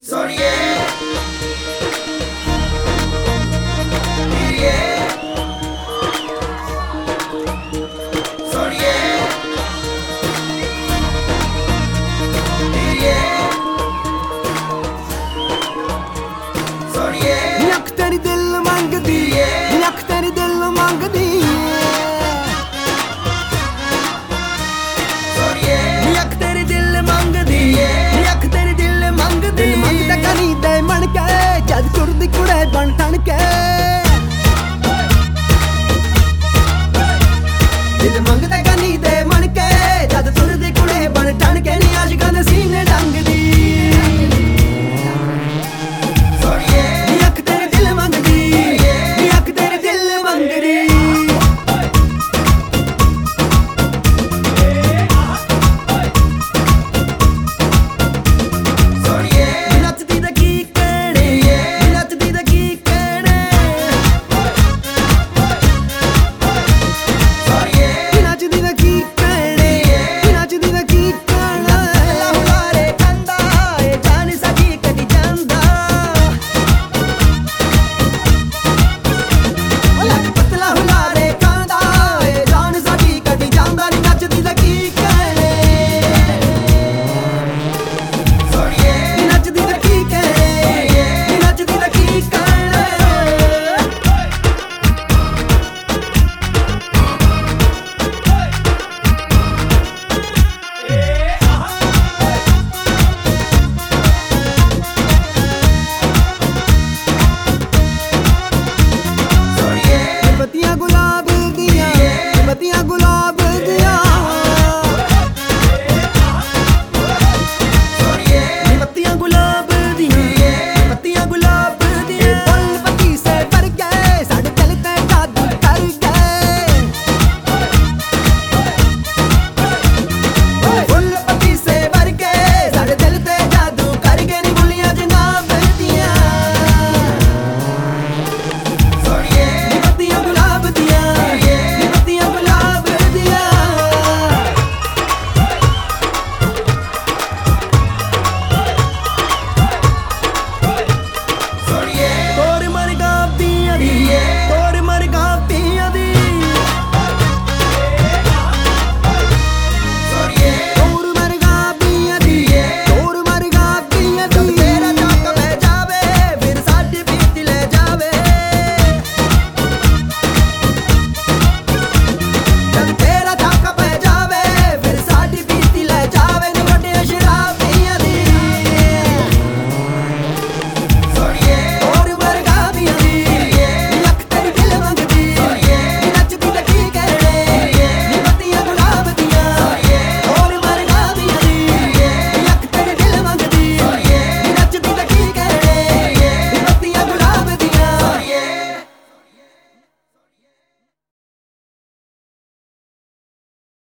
Sorry. ਬਣ ਤਣ ਕੇ। ਦਿਲ ਮੰਗਦਾ